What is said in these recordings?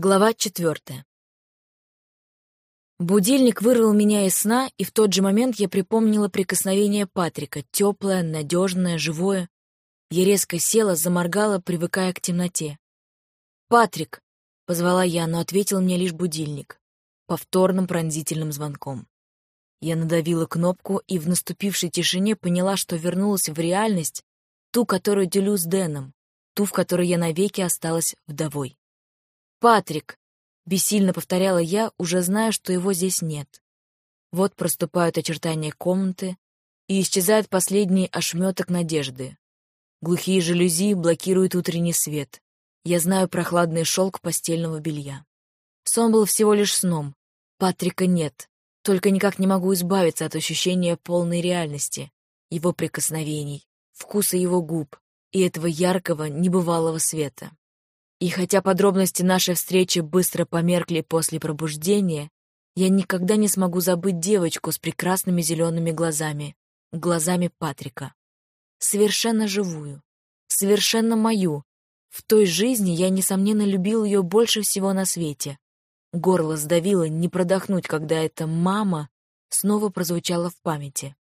Глава четвертая. Будильник вырвал меня из сна, и в тот же момент я припомнила прикосновение Патрика, теплое, надежное, живое. Я резко села, заморгала, привыкая к темноте. «Патрик!» — позвала я, но ответил мне лишь будильник, повторным пронзительным звонком. Я надавила кнопку и в наступившей тишине поняла, что вернулась в реальность, ту, которую делю с Дэном, ту, в которой я навеки осталась вдовой. «Патрик!» — бессильно повторяла я, уже зная, что его здесь нет. Вот проступают очертания комнаты, и исчезает последний ошметок надежды. Глухие жалюзи блокируют утренний свет. Я знаю прохладный шелк постельного белья. Сон был всего лишь сном. Патрика нет. Только никак не могу избавиться от ощущения полной реальности, его прикосновений, вкуса его губ и этого яркого, небывалого света. И хотя подробности нашей встречи быстро померкли после пробуждения, я никогда не смогу забыть девочку с прекрасными зелеными глазами, глазами Патрика. Совершенно живую, совершенно мою. В той жизни я, несомненно, любил ее больше всего на свете. Горло сдавило не продохнуть, когда эта «мама» снова прозвучала в памяти.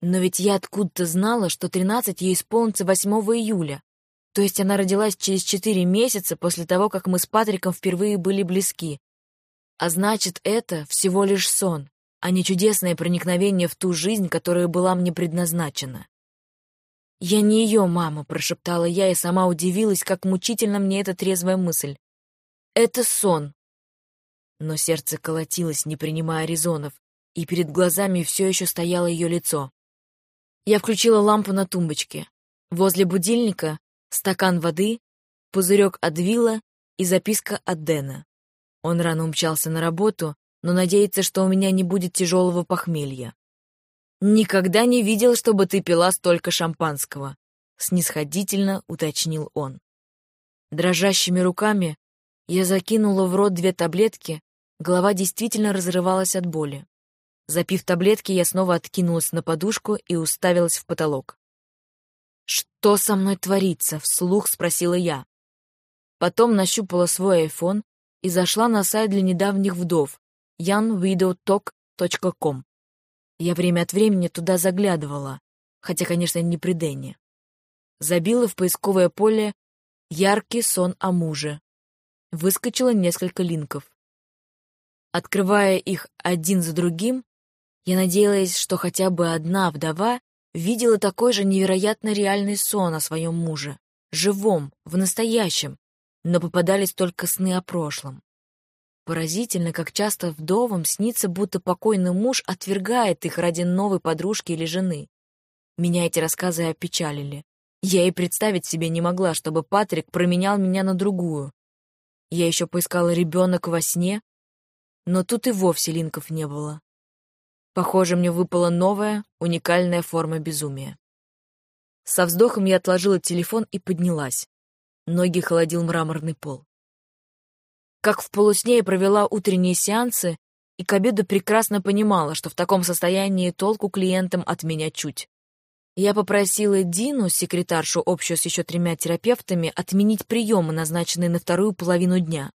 Но ведь я откуда-то знала, что тринадцать ей исполнится 8 июля, то есть она родилась через четыре месяца после того, как мы с Патриком впервые были близки. А значит, это всего лишь сон, а не чудесное проникновение в ту жизнь, которая была мне предназначена. «Я не ее мама», — прошептала я и сама удивилась, как мучительно мне эта трезвая мысль. «Это сон». Но сердце колотилось, не принимая резонов, и перед глазами все еще стояло ее лицо. Я включила лампу на тумбочке. Возле будильника стакан воды, пузырек от Вилла и записка от Дэна. Он рано умчался на работу, но надеется, что у меня не будет тяжелого похмелья. «Никогда не видел, чтобы ты пила столько шампанского», — снисходительно уточнил он. Дрожащими руками я закинула в рот две таблетки, голова действительно разрывалась от боли. Запив таблетки, я снова откинулась на подушку и уставилась в потолок. «Что со мной творится?» — вслух спросила я. Потом нащупала свой iPhone и зашла на сайт для недавних вдов youngwidowtalk.com. Я время от времени туда заглядывала, хотя, конечно, не при Дэне. Забила в поисковое поле «Яркий сон о муже». Выскочило несколько линков. Открывая их один за другим, я надеялась, что хотя бы одна вдова видела такой же невероятно реальный сон о своем муже, живом, в настоящем, но попадались только сны о прошлом. Поразительно, как часто вдовам снится, будто покойный муж отвергает их ради новой подружки или жены. Меня эти рассказы опечалили. Я и представить себе не могла, чтобы Патрик променял меня на другую. Я еще поискала ребенок во сне, но тут и вовсе линков не было. Похоже, мне выпала новая, уникальная форма безумия. Со вздохом я отложила телефон и поднялась. Ноги холодил мраморный пол. Как в полусне я провела утренние сеансы, и к обеду прекрасно понимала, что в таком состоянии толку клиентам от меня чуть. Я попросила Дину, секретаршу общую с еще тремя терапевтами, отменить приемы, назначенные на вторую половину дня.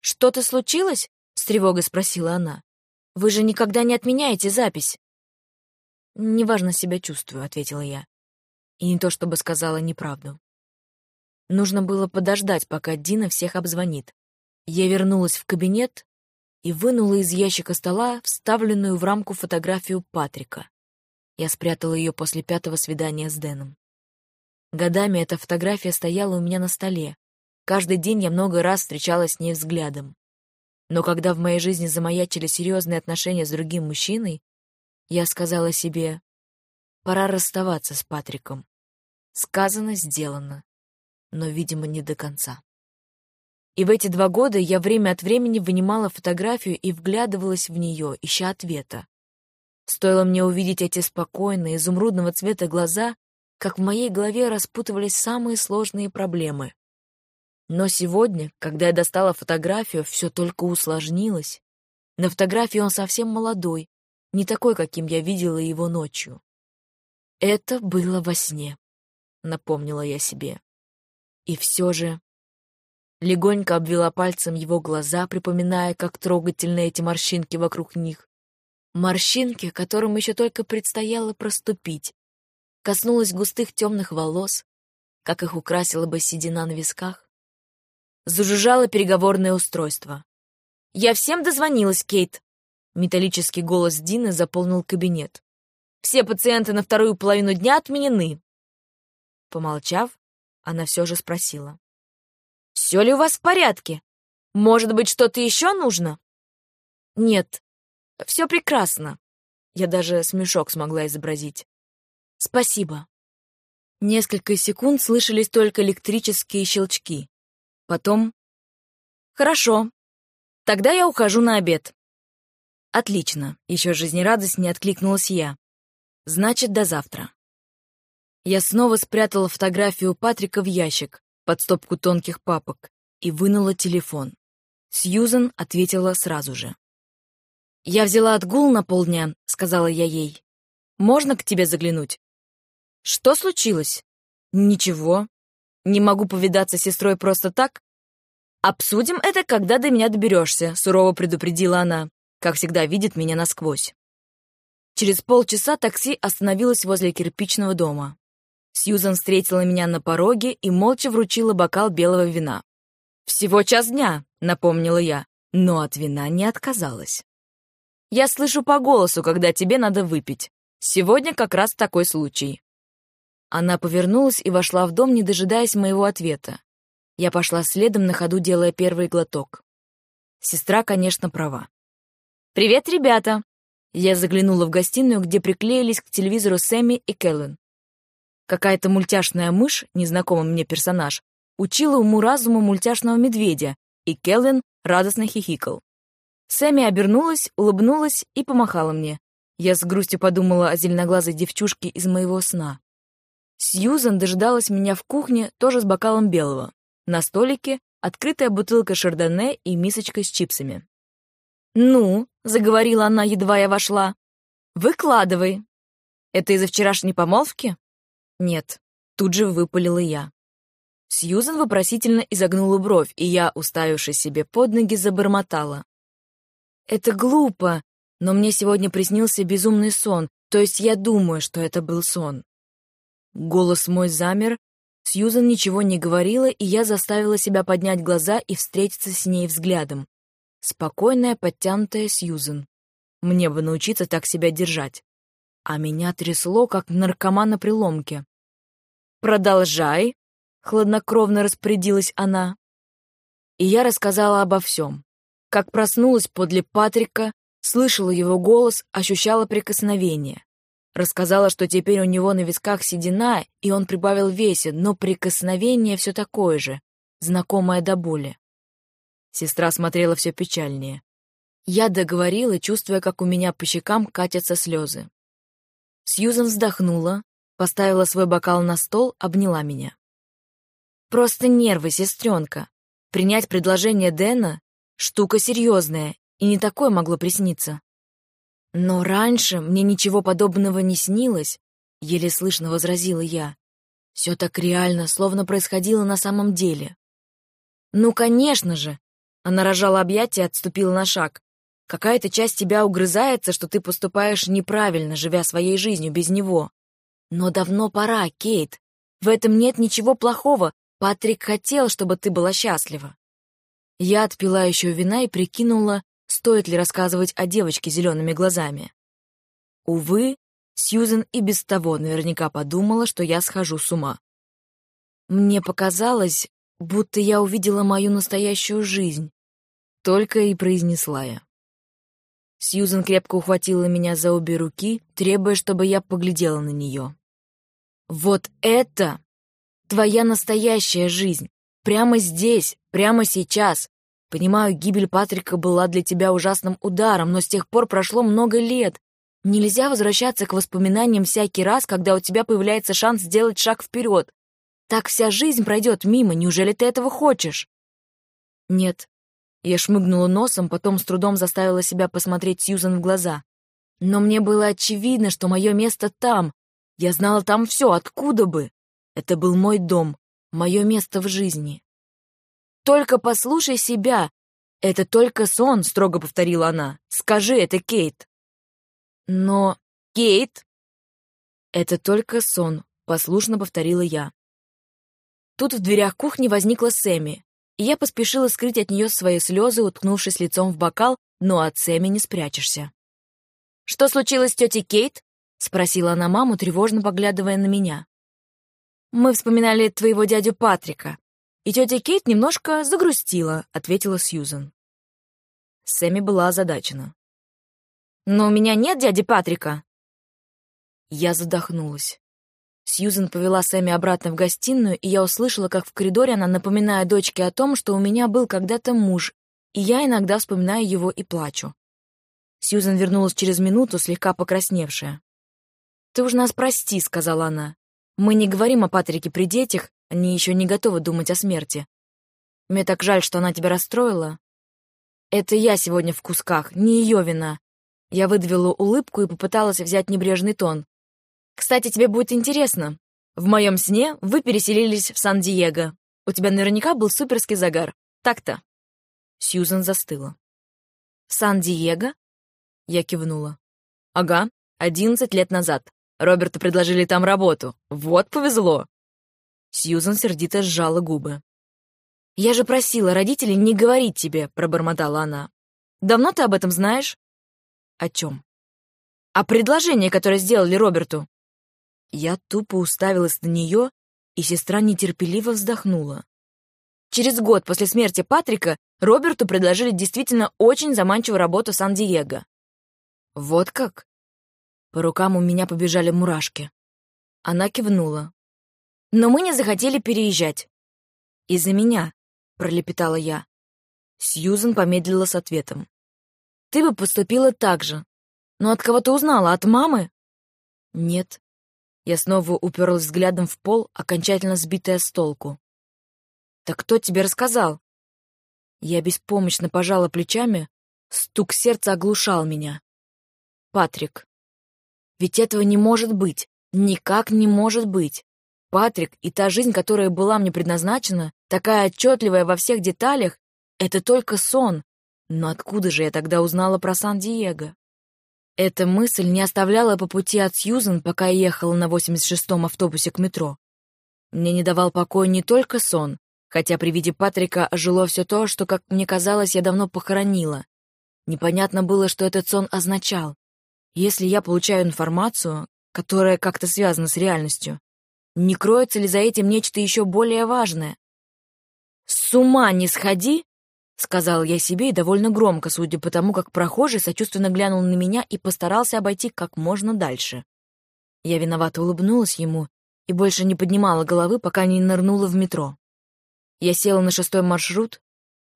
«Что-то случилось?» — с тревогой спросила она. Вы же никогда не отменяете запись. Неважно себя чувствую, ответила я. И не то чтобы сказала неправду. Нужно было подождать, пока Дина всех обзвонит. Я вернулась в кабинет и вынула из ящика стола вставленную в рамку фотографию Патрика. Я спрятала ее после пятого свидания с Дэном. Годами эта фотография стояла у меня на столе. Каждый день я много раз встречалась с ней взглядом. Но когда в моей жизни замаячили серьезные отношения с другим мужчиной, я сказала себе, пора расставаться с Патриком. Сказано, сделано, но, видимо, не до конца. И в эти два года я время от времени вынимала фотографию и вглядывалась в нее, ища ответа. Стоило мне увидеть эти спокойные, изумрудного цвета глаза, как в моей голове распутывались самые сложные проблемы. Но сегодня, когда я достала фотографию, все только усложнилось. На фотографии он совсем молодой, не такой, каким я видела его ночью. Это было во сне, напомнила я себе. И все же... легонько обвела пальцем его глаза, припоминая, как трогательны эти морщинки вокруг них. Морщинки, которым еще только предстояло проступить. Коснулась густых темных волос, как их украсила бы седина на висках. Зажужжало переговорное устройство. «Я всем дозвонилась, Кейт!» Металлический голос Дины заполнил кабинет. «Все пациенты на вторую половину дня отменены!» Помолчав, она все же спросила. «Все ли у вас в порядке? Может быть, что-то еще нужно?» «Нет, все прекрасно». Я даже смешок смогла изобразить. «Спасибо». Несколько секунд слышались только электрические щелчки. Потом... «Хорошо. Тогда я ухожу на обед». «Отлично», — еще жизнерадостнее откликнулась я. «Значит, до завтра». Я снова спрятала фотографию Патрика в ящик под стопку тонких папок и вынула телефон. Сьюзен ответила сразу же. «Я взяла отгул на полдня», — сказала я ей. «Можно к тебе заглянуть?» «Что случилось?» «Ничего. Не могу повидаться с сестрой просто так?» «Обсудим это, когда до меня доберешься», — сурово предупредила она, как всегда видит меня насквозь. Через полчаса такси остановилось возле кирпичного дома. Сьюзан встретила меня на пороге и молча вручила бокал белого вина. «Всего час дня», — напомнила я, но от вина не отказалась. Я слышу по голосу, когда тебе надо выпить. Сегодня как раз такой случай». Она повернулась и вошла в дом, не дожидаясь моего ответа. Я пошла следом, на ходу делая первый глоток. Сестра, конечно, права. «Привет, ребята!» Я заглянула в гостиную, где приклеились к телевизору Сэмми и Кэллен. Какая-то мультяшная мышь, незнакомый мне персонаж, учила уму-разуму мультяшного медведя, и Кэллен радостно хихикал. Сэмми обернулась, улыбнулась и помахала мне. Я с грустью подумала о зеленоглазой девчушке из моего сна. Сьюзан дожидалась меня в кухне, тоже с бокалом белого. На столике открытая бутылка шардоне и мисочка с чипсами. «Ну», — заговорила она, едва я вошла, — «выкладывай». «Это из-за вчерашней помолвки?» «Нет», — тут же выпалила я. Сьюзан вопросительно изогнула бровь, и я, уставившись себе под ноги, забормотала. Это глупо, но мне сегодня приснился безумный сон, то есть я думаю, что это был сон. Голос мой замер, Сьюзан ничего не говорила, и я заставила себя поднять глаза и встретиться с ней взглядом. Спокойная, подтянутая Сьюзан. Мне бы научиться так себя держать. А меня трясло, как наркоман на приломке. «Продолжай», — хладнокровно распорядилась она. И я рассказала обо всем. Как проснулась подле Патрика, слышала его голос, ощущала прикосновение. Рассказала, что теперь у него на висках седина, и он прибавил весе, но прикосновение все такое же, знакомое до боли. Сестра смотрела все печальнее. Я договорила, чувствуя, как у меня по щекам катятся слезы. Сьюзан вздохнула, поставила свой бокал на стол, обняла меня. «Просто нервы, сестренка. Принять предложение Дэна Штука серьезная, и не такое могло присниться. Но раньше мне ничего подобного не снилось, еле слышно возразила я. Все так реально, словно происходило на самом деле. Ну, конечно же. Она рожала объятия и отступила на шаг. Какая-то часть тебя угрызается, что ты поступаешь неправильно, живя своей жизнью без него. Но давно пора, Кейт. В этом нет ничего плохого. Патрик хотел, чтобы ты была счастлива. Я отпила еще вина и прикинула, стоит ли рассказывать о девочке зелеными глазами. Увы, Сьюзен и без того наверняка подумала, что я схожу с ума. Мне показалось, будто я увидела мою настоящую жизнь. Только и произнесла я. Сьюзен крепко ухватила меня за обе руки, требуя, чтобы я поглядела на нее. «Вот это твоя настоящая жизнь! Прямо здесь, прямо сейчас. Понимаю, гибель Патрика была для тебя ужасным ударом, но с тех пор прошло много лет. Нельзя возвращаться к воспоминаниям всякий раз, когда у тебя появляется шанс сделать шаг вперед. Так вся жизнь пройдет мимо, неужели ты этого хочешь? Нет. Я шмыгнула носом, потом с трудом заставила себя посмотреть Сьюзан в глаза. Но мне было очевидно, что мое место там. Я знала там все, откуда бы. Это был мой дом, мое место в жизни. Только послушай себя. Это только сон, строго повторила она. Скажи это, Кейт. Но, Кейт... Это только сон, послушно повторила я. Тут в дверях кухни возникла Сэмми, и я поспешила скрыть от нее свои слезы, уткнувшись лицом в бокал, но от Сэмми не спрячешься. «Что случилось с тетей Кейт?» — спросила она маму, тревожно поглядывая на меня. «Мы вспоминали твоего дядю Патрика, и тетя Кейт немножко загрустила», — ответила Сьюзен. Сэмми была озадачена. «Но у меня нет дяди Патрика!» Я задохнулась. Сьюзен повела Сэмми обратно в гостиную, и я услышала, как в коридоре она напоминает дочке о том, что у меня был когда-то муж, и я иногда вспоминаю его и плачу. Сьюзен вернулась через минуту, слегка покрасневшая. «Ты уж нас прости», — сказала она. «Мы не говорим о Патрике при детях, они еще не готовы думать о смерти. Мне так жаль, что она тебя расстроила. Это я сегодня в кусках, не ее вина». Я выдавила улыбку и попыталась взять небрежный тон. «Кстати, тебе будет интересно. В моем сне вы переселились в Сан-Диего. У тебя наверняка был суперский загар. Так-то». Сьюзан застыла. «Сан-Диего?» Я кивнула. «Ага, одиннадцать лет назад. Роберту предложили там работу. Вот повезло!» Сьюзан сердито сжала губы. «Я же просила родителей не говорить тебе», — пробормотала она. «Давно ты об этом знаешь?» «О чем?» «О предложении, которое сделали Роберту». Я тупо уставилась на нее, и сестра нетерпеливо вздохнула. Через год после смерти Патрика Роберту предложили действительно очень заманчивую работу Сан-Диего. Вот как? По рукам у меня побежали мурашки. Она кивнула. Но мы не захотели переезжать. Из-за меня, пролепетала я. Сьюзен помедлила с ответом. Ты бы поступила так же. Но от кого ты узнала? От мамы? Нет. Я снова уперлась взглядом в пол, окончательно сбитая с толку. «Так кто тебе рассказал?» Я беспомощно пожала плечами, стук сердца оглушал меня. Патрик. Ведь этого не может быть. Никак не может быть. Патрик и та жизнь, которая была мне предназначена, такая отчетливая во всех деталях, это только сон. Но откуда же я тогда узнала про Сан-Диего? Эта мысль не оставляла по пути от Сьюзен, пока я ехала на 86-м автобусе к метро. Мне не давал покоя не только сон, хотя при виде Патрика ожило все то, что, как мне казалось, я давно похоронила. Непонятно было, что этот сон означал. Если я получаю информацию, которая как-то связана с реальностью, не кроется ли за этим нечто еще более важное? «С ума не сходи!» — сказал я себе и довольно громко, судя по тому, как прохожий сочувственно глянул на меня и постарался обойти как можно дальше. Я виновато улыбнулась ему и больше не поднимала головы, пока не нырнула в метро. Я села на шестой маршрут,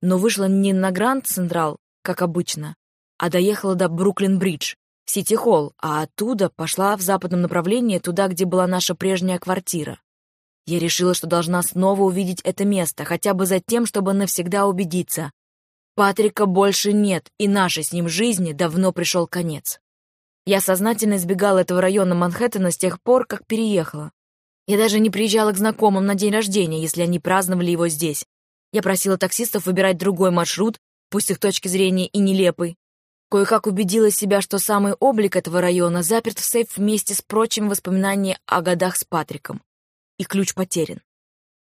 но вышла не на Гранд Централ, как обычно, а доехала до Бруклин-Бридж, Сити-холл, а оттуда пошла в западном направлении, туда, где была наша прежняя квартира. Я решила, что должна снова увидеть это место, хотя бы за тем, чтобы навсегда убедиться. Патрика больше нет, и нашей с ним жизни давно пришел конец. Я сознательно избегала этого района Манхэттена с тех пор, как переехала. Я даже не приезжала к знакомым на день рождения, если они праздновали его здесь. Я просила таксистов выбирать другой маршрут, пусть их точки зрения и нелепый, Кое-как убедила себя, что самый облик этого района заперт в сейф вместе с прочими воспоминаниями о годах с Патриком. И ключ потерян.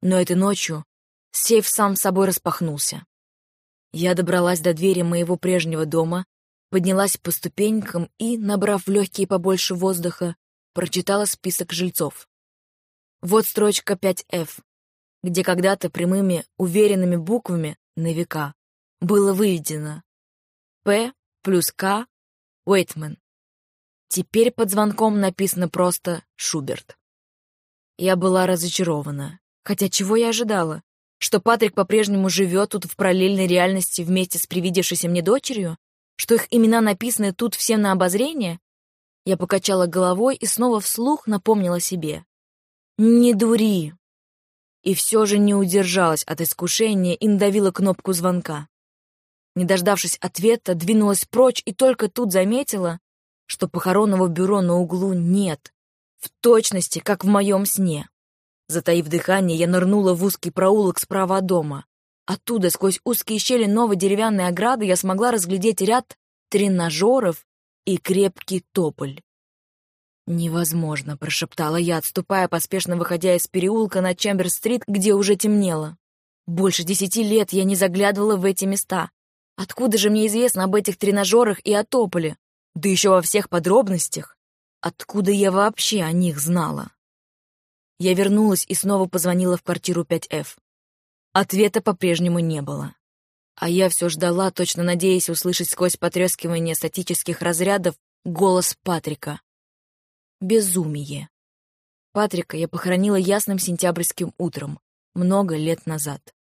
Но этой ночью сейф сам собой распахнулся. Я добралась до двери моего прежнего дома, поднялась по ступенькам и, набрав легкие побольше воздуха, прочитала список жильцов. Вот строчка 5F, где когда-то прямыми, уверенными буквами на века было выведено П плюс К — Уэйтман. Теперь под звонком написано просто «Шуберт». Я была разочарована. Хотя чего я ожидала? Что Патрик по-прежнему живет тут в параллельной реальности вместе с привидевшейся мне дочерью? Что их имена написаны тут всем на обозрение? Я покачала головой и снова вслух напомнила себе. «Не дури!» И все же не удержалась от искушения и надавила кнопку звонка. Не дождавшись ответа, двинулась прочь и только тут заметила, что похоронного бюро на углу нет, в точности, как в моем сне. Затаив дыхание, я нырнула в узкий проулок справа от дома. Оттуда, сквозь узкие щели новой деревянной ограды, я смогла разглядеть ряд тренажеров и крепкий тополь. «Невозможно», — прошептала я, отступая, поспешно выходя из переулка на Чембер-стрит, где уже темнело. «Больше десяти лет я не заглядывала в эти места. Откуда же мне известно об этих тренажерах и о тополе? Да еще во всех подробностях. Откуда я вообще о них знала?» Я вернулась и снова позвонила в квартиру 5F. Ответа по-прежнему не было. А я все ждала, точно надеясь услышать сквозь потрескивание статических разрядов голос Патрика. Безумие. Патрика я похоронила ясным сентябрьским утром, много лет назад.